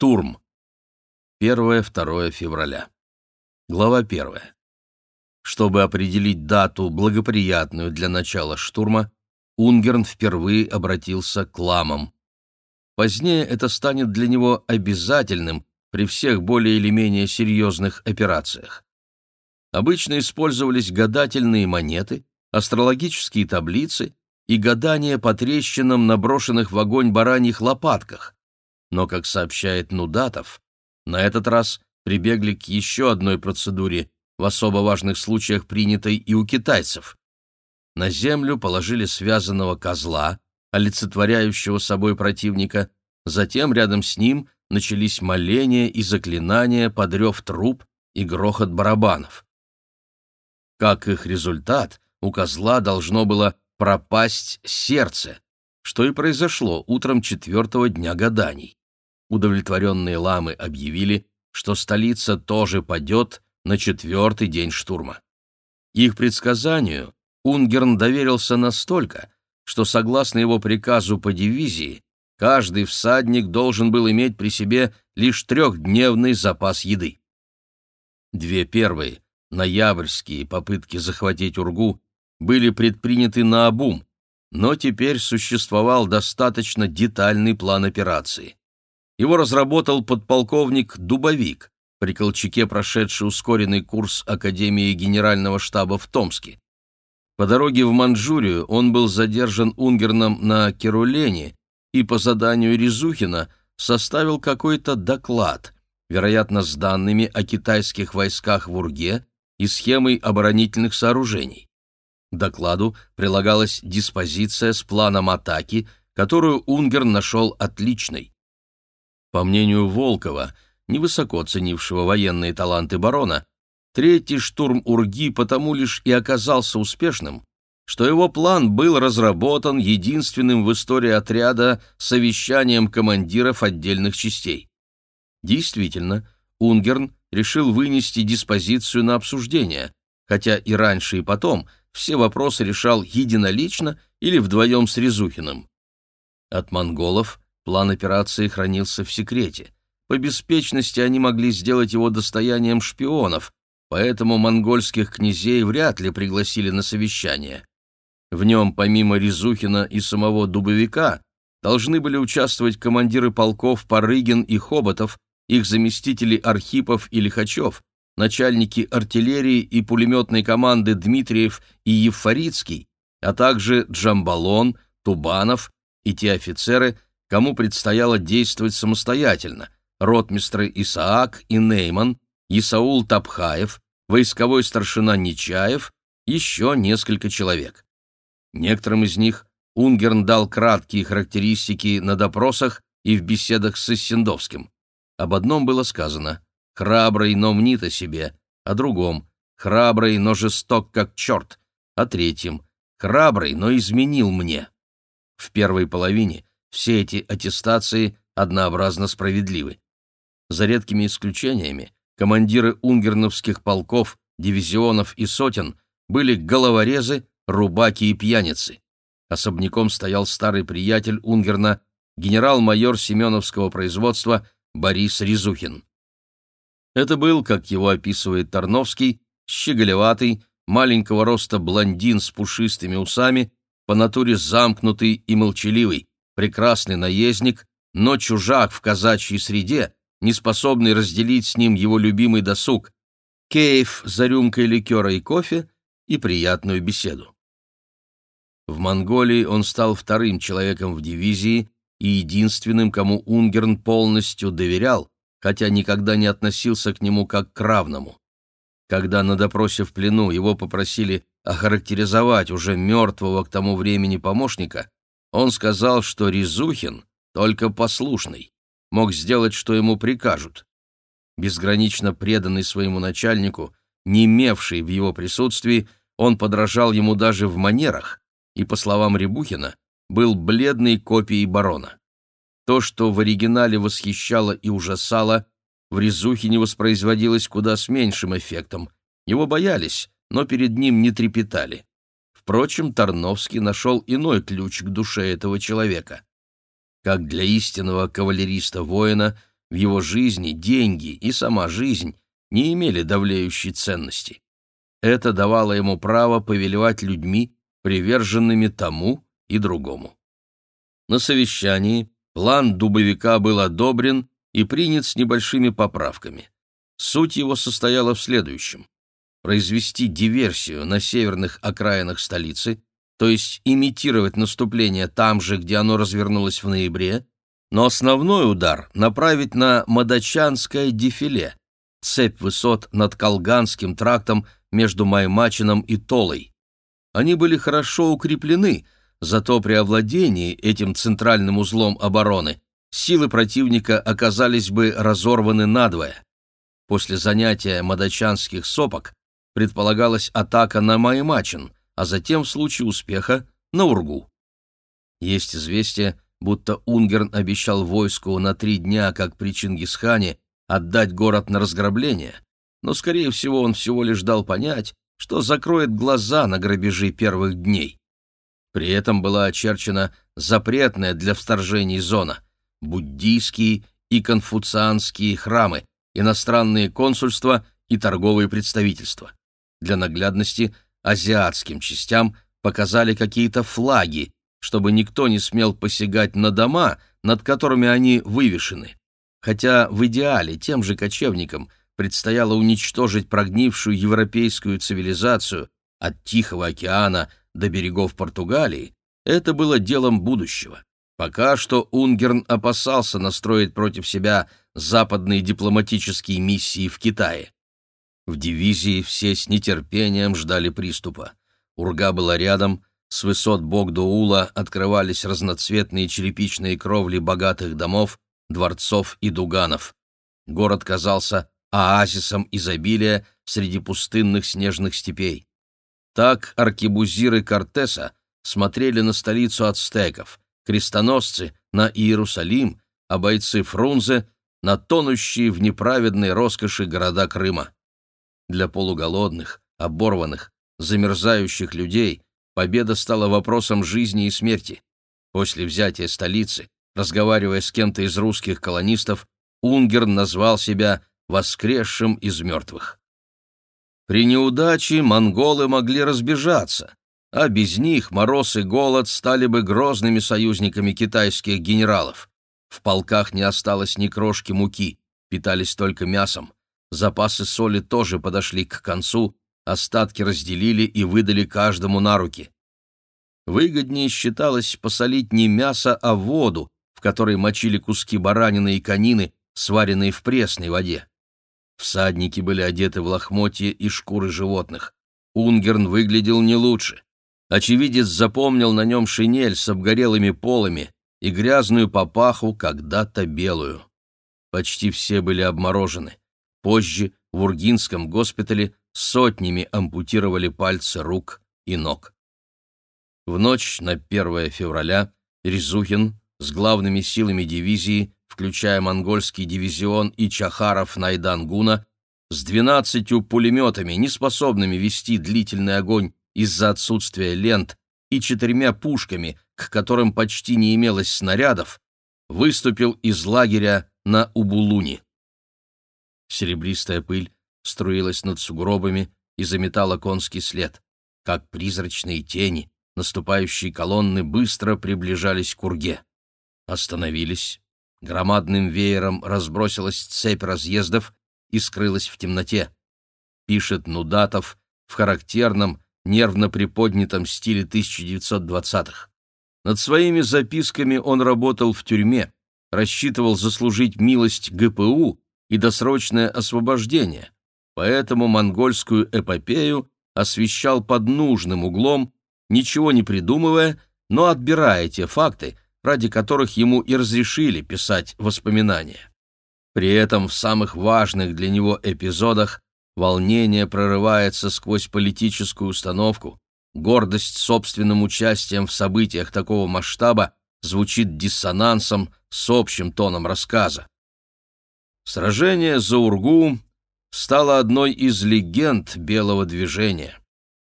Штурм. 1-2 февраля. Глава 1. Чтобы определить дату, благоприятную для начала штурма, Унгерн впервые обратился к ламам. Позднее это станет для него обязательным при всех более или менее серьезных операциях. Обычно использовались гадательные монеты, астрологические таблицы и гадания по трещинам, наброшенных в огонь бараньих лопатках. Но, как сообщает Нудатов, на этот раз прибегли к еще одной процедуре, в особо важных случаях принятой и у китайцев. На землю положили связанного козла, олицетворяющего собой противника, затем рядом с ним начались моления и заклинания, подрев труп и грохот барабанов. Как их результат, у козла должно было пропасть сердце, что и произошло утром четвертого дня гаданий. Удовлетворенные ламы объявили, что столица тоже падет на четвертый день штурма. Их предсказанию Унгерн доверился настолько, что, согласно его приказу по дивизии, каждый всадник должен был иметь при себе лишь трехдневный запас еды. Две первые, ноябрьские попытки захватить Ургу были предприняты наобум, но теперь существовал достаточно детальный план операции. Его разработал подполковник Дубовик, при Колчаке прошедший ускоренный курс Академии Генерального штаба в Томске. По дороге в Манчжурию он был задержан Унгерном на Керулене и по заданию Резухина составил какой-то доклад, вероятно, с данными о китайских войсках в Урге и схемой оборонительных сооружений докладу прилагалась диспозиция с планом атаки, которую Унгер нашел отличной. По мнению Волкова, невысоко ценившего военные таланты барона, третий штурм Урги потому лишь и оказался успешным, что его план был разработан единственным в истории отряда совещанием командиров отдельных частей. Действительно, Унгерн решил вынести диспозицию на обсуждение, хотя и раньше, и потом – все вопросы решал единолично или вдвоем с Резухиным. От монголов план операции хранился в секрете. По беспечности они могли сделать его достоянием шпионов, поэтому монгольских князей вряд ли пригласили на совещание. В нем, помимо Резухина и самого Дубовика, должны были участвовать командиры полков Парыгин и Хоботов, их заместители Архипов и Лихачев, начальники артиллерии и пулеметной команды Дмитриев и Евфорицкий, а также Джамбалон, Тубанов и те офицеры, кому предстояло действовать самостоятельно, ротмистры Исаак и Нейман, Исаул Тапхаев, войсковой старшина Нечаев, еще несколько человек. Некоторым из них Унгерн дал краткие характеристики на допросах и в беседах с Иссендовским. Об одном было сказано храбрый, но мнит о себе, о другом, храбрый, но жесток, как черт, о третьем, храбрый, но изменил мне. В первой половине все эти аттестации однообразно справедливы. За редкими исключениями, командиры унгерновских полков, дивизионов и сотен были головорезы, рубаки и пьяницы. Особняком стоял старый приятель Унгерна, генерал-майор Семеновского производства Борис Резухин. Это был, как его описывает Тарновский, щеголеватый, маленького роста блондин с пушистыми усами, по натуре замкнутый и молчаливый, прекрасный наездник, но чужак в казачьей среде, не способный разделить с ним его любимый досуг, кейф за рюмкой ликера и кофе и приятную беседу. В Монголии он стал вторым человеком в дивизии и единственным, кому Унгерн полностью доверял, хотя никогда не относился к нему как к равному. Когда на допросе в плену его попросили охарактеризовать уже мертвого к тому времени помощника, он сказал, что Резухин только послушный, мог сделать, что ему прикажут. Безгранично преданный своему начальнику, не имевший в его присутствии, он подражал ему даже в манерах и, по словам Рябухина, был бледной копией барона. То, что в оригинале восхищало и ужасало, в Резухе не воспроизводилось куда с меньшим эффектом. Его боялись, но перед ним не трепетали. Впрочем, Тарновский нашел иной ключ к душе этого человека. Как для истинного кавалериста-воина, В его жизни деньги и сама жизнь не имели давлеющей ценности. Это давало ему право повелевать людьми, приверженными тому и другому. На совещании план дубовика был одобрен и принят с небольшими поправками. Суть его состояла в следующем. Произвести диверсию на северных окраинах столицы, то есть имитировать наступление там же, где оно развернулось в ноябре, но основной удар направить на Мадачанское дефиле, цепь высот над Колганским трактом между Маймачином и Толой. Они были хорошо укреплены, зато при овладении этим центральным узлом обороны силы противника оказались бы разорваны надвое. После занятия Мадачанских сопок предполагалась атака на Маймачин, а затем, в случае успеха, на Ургу. Есть известие, будто Унгерн обещал войску на три дня, как при Чингисхане, отдать город на разграбление, но, скорее всего, он всего лишь дал понять, что закроет глаза на грабежи первых дней. При этом была очерчена запретная для вторжений зона – буддийские и конфуцианские храмы, иностранные консульства и торговые представительства. Для наглядности азиатским частям показали какие-то флаги, чтобы никто не смел посягать на дома, над которыми они вывешены. Хотя в идеале тем же кочевникам предстояло уничтожить прогнившую европейскую цивилизацию от Тихого океана до берегов Португалии, это было делом будущего. Пока что Унгерн опасался настроить против себя западные дипломатические миссии в Китае. В дивизии все с нетерпением ждали приступа. Урга была рядом, с высот Богдуула открывались разноцветные черепичные кровли богатых домов, дворцов и дуганов. Город казался оазисом изобилия среди пустынных снежных степей. Так аркебузиры Кортеса смотрели на столицу ацтеков, крестоносцы — на Иерусалим, а бойцы Фрунзе — на тонущие в неправедной роскоши города Крыма. Для полуголодных, оборванных, замерзающих людей победа стала вопросом жизни и смерти. После взятия столицы, разговаривая с кем-то из русских колонистов, Унгерн назвал себя воскресшим из мертвых. При неудаче монголы могли разбежаться, а без них мороз и голод стали бы грозными союзниками китайских генералов. В полках не осталось ни крошки муки, питались только мясом. Запасы соли тоже подошли к концу, остатки разделили и выдали каждому на руки. Выгоднее считалось посолить не мясо, а воду, в которой мочили куски баранины и конины, сваренные в пресной воде. Всадники были одеты в лохмотья и шкуры животных. Унгерн выглядел не лучше. Очевидец запомнил на нем шинель с обгорелыми полами и грязную папаху, когда-то белую. Почти все были обморожены. Позже в Ургинском госпитале сотнями ампутировали пальцы рук и ног. В ночь на 1 февраля Резухин с главными силами дивизии включая монгольский дивизион и Чахаров Найдангуна, с двенадцатью пулеметами, не способными вести длительный огонь из-за отсутствия лент, и четырьмя пушками, к которым почти не имелось снарядов, выступил из лагеря на Убулуни. Серебристая пыль струилась над сугробами и заметала конский след. Как призрачные тени, наступающие колонны быстро приближались к Урге. Остановились, Громадным веером разбросилась цепь разъездов и скрылась в темноте. Пишет Нудатов в характерном, нервно приподнятом стиле 1920-х. Над своими записками он работал в тюрьме, рассчитывал заслужить милость ГПУ и досрочное освобождение, поэтому монгольскую эпопею освещал под нужным углом, ничего не придумывая, но отбирая те факты, ради которых ему и разрешили писать воспоминания. При этом в самых важных для него эпизодах волнение прорывается сквозь политическую установку, гордость собственным участием в событиях такого масштаба звучит диссонансом с общим тоном рассказа. Сражение за Ургу стало одной из легенд белого движения.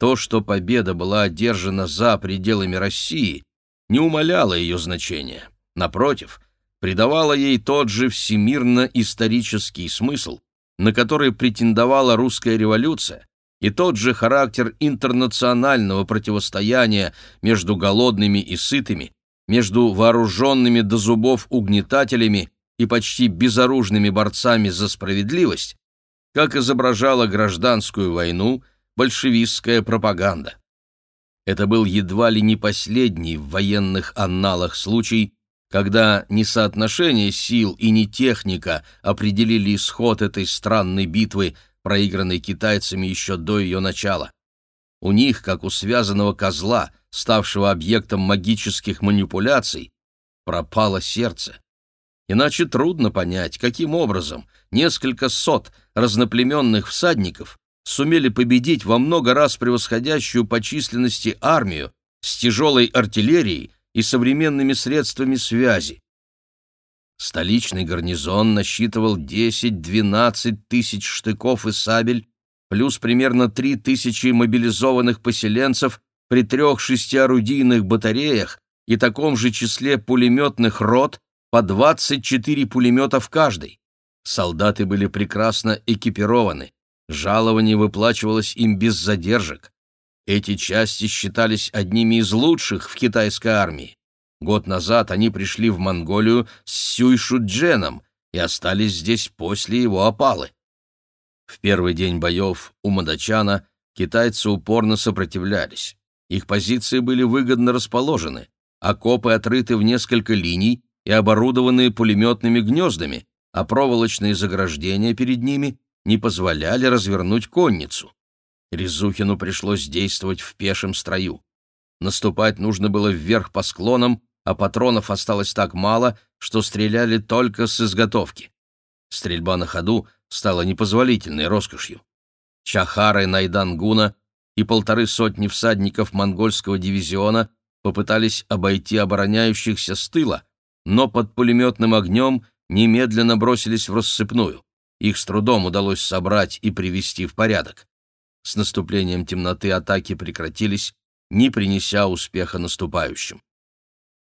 То, что победа была одержана за пределами России, не умаляло ее значения. Напротив, придавало ей тот же всемирно-исторический смысл, на который претендовала русская революция, и тот же характер интернационального противостояния между голодными и сытыми, между вооруженными до зубов угнетателями и почти безоружными борцами за справедливость, как изображала гражданскую войну большевистская пропаганда. Это был едва ли не последний в военных анналах случай, когда не соотношение сил и не техника определили исход этой странной битвы, проигранной китайцами еще до ее начала. У них, как у связанного козла, ставшего объектом магических манипуляций, пропало сердце. Иначе трудно понять, каким образом несколько сот разноплеменных всадников сумели победить во много раз превосходящую по численности армию с тяжелой артиллерией и современными средствами связи. Столичный гарнизон насчитывал 10-12 тысяч штыков и сабель, плюс примерно 3 тысячи мобилизованных поселенцев при трех-шести орудийных батареях и таком же числе пулеметных рот по 24 пулемета в каждой. Солдаты были прекрасно экипированы, жалование выплачивалось им без задержек. Эти части считались одними из лучших в китайской армии. Год назад они пришли в Монголию с Сюйшудженом и остались здесь после его опалы. В первый день боев у Мадачана китайцы упорно сопротивлялись. Их позиции были выгодно расположены, окопы отрыты в несколько линий и оборудованы пулеметными гнездами, а проволочные заграждения перед ними не позволяли развернуть конницу. Резухину пришлось действовать в пешем строю. Наступать нужно было вверх по склонам, а патронов осталось так мало, что стреляли только с изготовки. Стрельба на ходу стала непозволительной роскошью. Чахары Найдангуна и полторы сотни всадников монгольского дивизиона попытались обойти обороняющихся с тыла, но под пулеметным огнем немедленно бросились в рассыпную. Их с трудом удалось собрать и привести в порядок. С наступлением темноты атаки прекратились, не принеся успеха наступающим.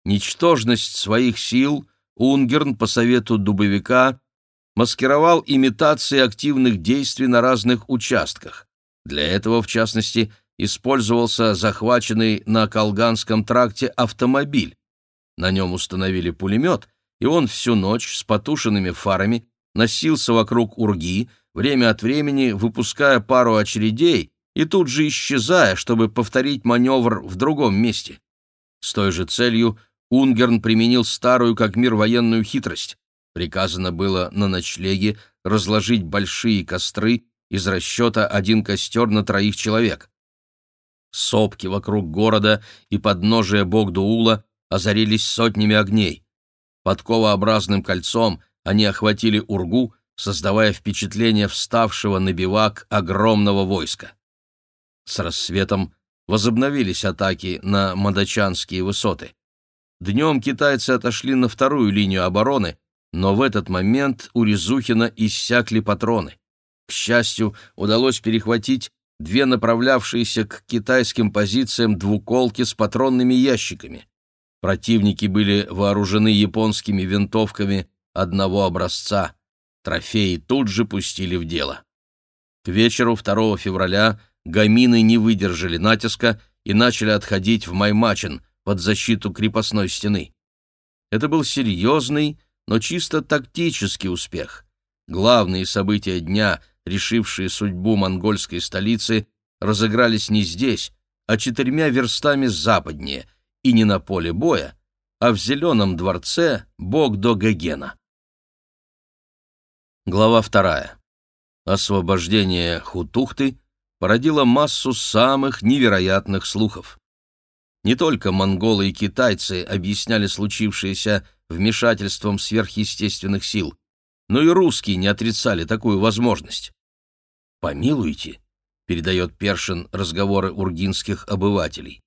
Ничтожность своих сил Унгерн по совету Дубовика маскировал имитации активных действий на разных участках. Для этого, в частности, использовался захваченный на Колганском тракте автомобиль. На нем установили пулемет, и он всю ночь с потушенными фарами носился вокруг Урги, время от времени выпуская пару очередей и тут же исчезая, чтобы повторить маневр в другом месте. С той же целью Унгерн применил старую как мир военную хитрость. Приказано было на ночлеге разложить большие костры из расчета один костер на троих человек. Сопки вокруг города и подножия Богдуула озарились сотнями огней. Подковообразным кольцом они охватили Ургу, создавая впечатление вставшего на бивак огромного войска. С рассветом возобновились атаки на Мадачанские высоты. Днем китайцы отошли на вторую линию обороны, но в этот момент у Резухина иссякли патроны. К счастью, удалось перехватить две направлявшиеся к китайским позициям двуколки с патронными ящиками. Противники были вооружены японскими винтовками одного образца. Трофеи тут же пустили в дело. К вечеру 2 февраля гамины не выдержали натиска и начали отходить в Маймачин под защиту крепостной стены. Это был серьезный, но чисто тактический успех. Главные события дня, решившие судьбу монгольской столицы, разыгрались не здесь, а четырьмя верстами западнее, и не на поле боя, а в Зеленом дворце Бог-до-Гегена. Глава вторая. Освобождение Хутухты породило массу самых невероятных слухов. Не только монголы и китайцы объясняли случившееся вмешательством сверхъестественных сил, но и русские не отрицали такую возможность. «Помилуйте», — передает Першин разговоры ургинских обывателей,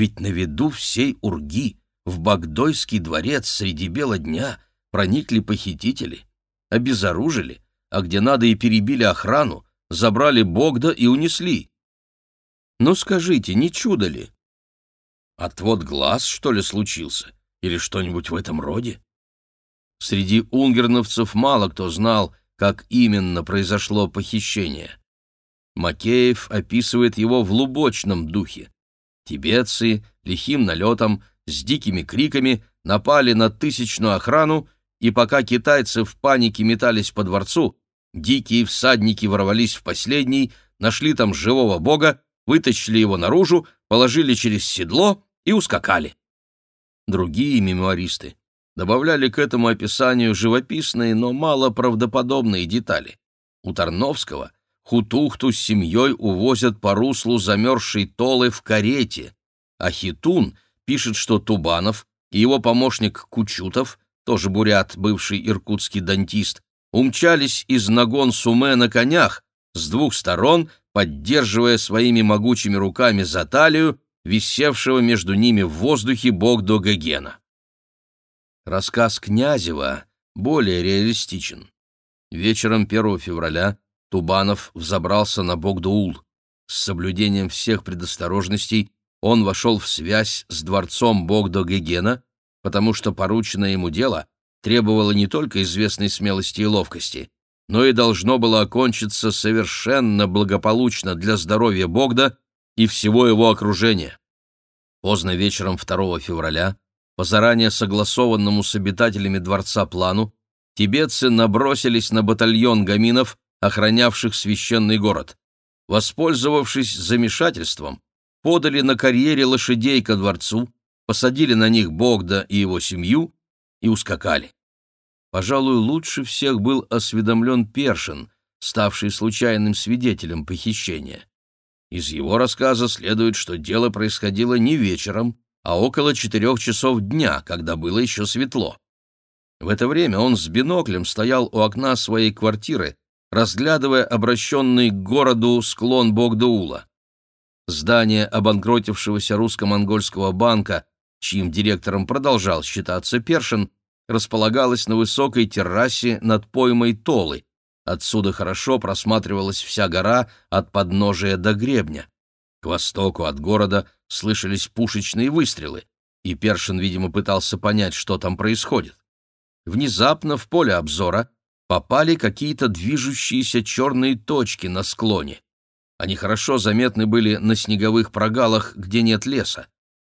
«ведь на виду всей Урги в Багдойский дворец среди бела дня проникли похитители» обезоружили, а где надо и перебили охрану, забрали Богда и унесли. Ну скажите, не чудо ли? Отвод глаз, что ли, случился? Или что-нибудь в этом роде? Среди унгерновцев мало кто знал, как именно произошло похищение. Макеев описывает его в лубочном духе. Тибетцы лихим налетом, с дикими криками напали на тысячную охрану, и пока китайцы в панике метались по дворцу, дикие всадники ворвались в последний, нашли там живого бога, вытащили его наружу, положили через седло и ускакали. Другие мемуаристы добавляли к этому описанию живописные, но мало правдоподобные детали. У Тарновского Хутухту с семьей увозят по руслу замерзшей Толы в карете, а Хитун пишет, что Тубанов и его помощник Кучутов, тоже бурят, бывший иркутский дантист, умчались из Нагон-Суме на конях, с двух сторон, поддерживая своими могучими руками за талию висевшего между ними в воздухе Богдо Гогена. Рассказ Князева более реалистичен. Вечером 1 февраля Тубанов взобрался на Богдоул. С соблюдением всех предосторожностей он вошел в связь с дворцом Богдо Гегена, потому что порученное ему дело требовало не только известной смелости и ловкости, но и должно было окончиться совершенно благополучно для здоровья Богда и всего его окружения. Поздно вечером 2 февраля, по заранее согласованному с обитателями дворца плану, тибетцы набросились на батальон гаминов, охранявших священный город. Воспользовавшись замешательством, подали на карьере лошадей ко дворцу, посадили на них Богда и его семью и ускакали. Пожалуй, лучше всех был осведомлен Першин, ставший случайным свидетелем похищения. Из его рассказа следует, что дело происходило не вечером, а около четырех часов дня, когда было еще светло. В это время он с биноклем стоял у окна своей квартиры, разглядывая обращенный к городу склон Богдаула. Здание обанкротившегося русско-монгольского банка, чьим директором продолжал считаться Першин, располагалось на высокой террасе над поймой Толы. Отсюда хорошо просматривалась вся гора от подножия до гребня. К востоку от города слышались пушечные выстрелы, и Першин, видимо, пытался понять, что там происходит. Внезапно в поле обзора попали какие-то движущиеся черные точки на склоне. Они хорошо заметны были на снеговых прогалах, где нет леса.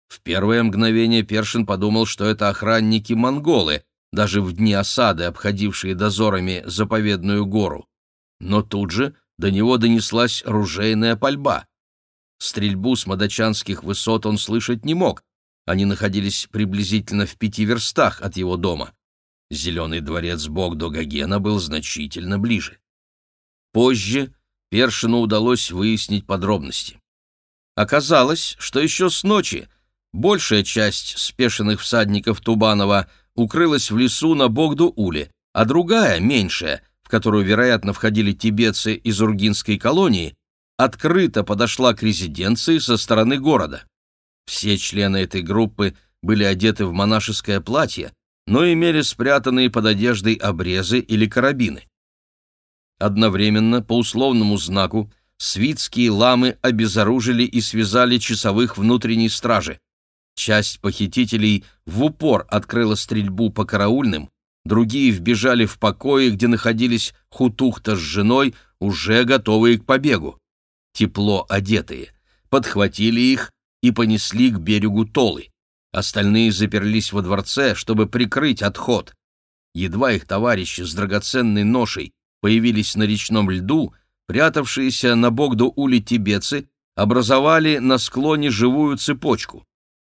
В первое мгновение Першин подумал, что это охранники-монголы, даже в дни осады, обходившие дозорами заповедную гору. Но тут же до него донеслась ружейная пальба. Стрельбу с мадачанских высот он слышать не мог. Они находились приблизительно в пяти верстах от его дома. Зеленый дворец Богдо Гогена был значительно ближе. Позже Першину удалось выяснить подробности. Оказалось, что еще с ночи большая часть спешенных всадников Тубанова укрылась в лесу на Богду-Уле, а другая, меньшая, в которую, вероятно, входили тибетцы из Ургинской колонии, открыто подошла к резиденции со стороны города. Все члены этой группы были одеты в монашеское платье, но имели спрятанные под одеждой обрезы или карабины. Одновременно, по условному знаку, свитские ламы обезоружили и связали часовых внутренней стражи. Часть похитителей в упор открыла стрельбу по караульным, другие вбежали в покои, где находились Хутухта с женой, уже готовые к побегу. Тепло одетые. Подхватили их и понесли к берегу Толы. Остальные заперлись во дворце, чтобы прикрыть отход. Едва их товарищи с драгоценной ношей появились на речном льду, прятавшиеся на Богду-Уле тибетцы образовали на склоне живую цепочку.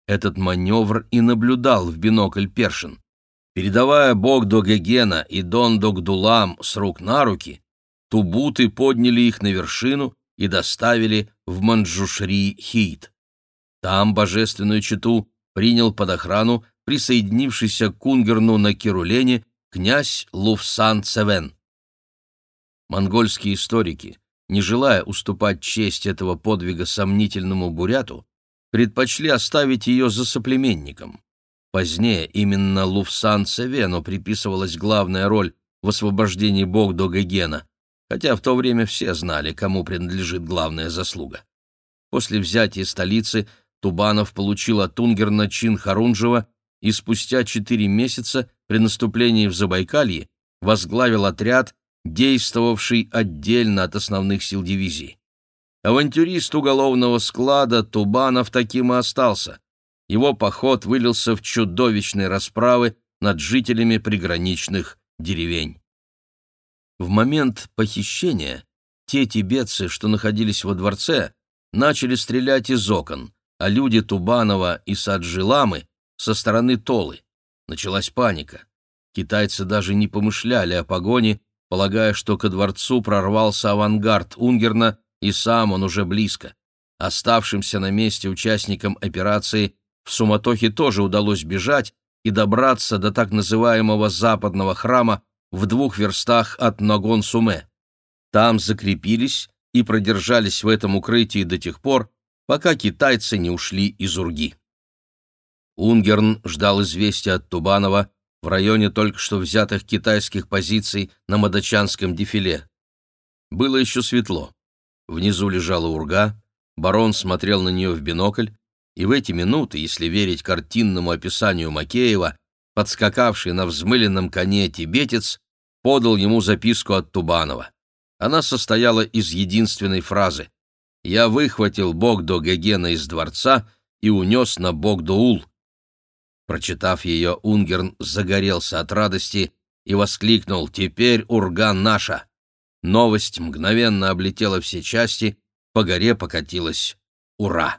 Этот маневр и наблюдал в бинокль Першин. Передавая Богдо Гегена и Дон Догдулам с рук на руки, тубуты подняли их на вершину и доставили в Манджушри-Хит. Там божественную читу принял под охрану присоединившийся к Кунгерну на Кирулене князь Луфсан Цевен. Монгольские историки, не желая уступать честь этого подвига сомнительному буряту, предпочли оставить ее за соплеменником. Позднее именно Луфсан Цевену приписывалась главная роль в освобождении Богдо Гегена, хотя в то время все знали, кому принадлежит главная заслуга. После взятия столицы Тубанов получил от Тунгерна чин Харунжева и спустя четыре месяца при наступлении в Забайкалье возглавил отряд, действовавший отдельно от основных сил дивизии. Авантюрист уголовного склада Тубанов таким и остался. Его поход вылился в чудовищные расправы над жителями приграничных деревень. В момент похищения те тибетцы, что находились во дворце, начали стрелять из окон, а люди Тубанова и Саджиламы со стороны Толы. Началась паника. Китайцы даже не помышляли о погоне, полагая, что ко дворцу прорвался авангард Унгерна, и сам он уже близко. Оставшимся на месте участникам операции в суматохе тоже удалось бежать и добраться до так называемого западного храма в двух верстах от Нагон-Суме. Там закрепились и продержались в этом укрытии до тех пор, пока китайцы не ушли из Урги. Унгерн ждал известия от Тубанова в районе только что взятых китайских позиций на Мадачанском дефиле. Было еще светло. Внизу лежала урга, барон смотрел на нее в бинокль, и в эти минуты, если верить картинному описанию Макеева, подскакавший на взмыленном коне тибетец подал ему записку от Тубанова. Она состояла из единственной фразы «Я выхватил Богдо Гегена из дворца и унес на Богдоул». Прочитав ее, Унгерн загорелся от радости и воскликнул «Теперь Урга наша!». Новость мгновенно облетела все части, по горе покатилась «Ура!».